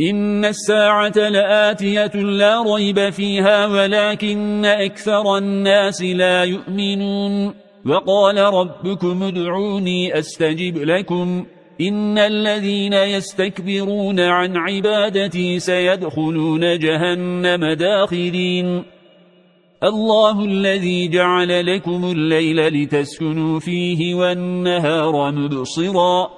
إن الساعة لآتية لا ريب فيها ولكن أكثر الناس لا يؤمنون وقال ربكم ادعوني أستجب لكم إن الذين يستكبرون عن عبادتي سيدخلون جهنم داخرين الله الذي جعل لكم الليل لتسكنوا فيه والنهار مبصراً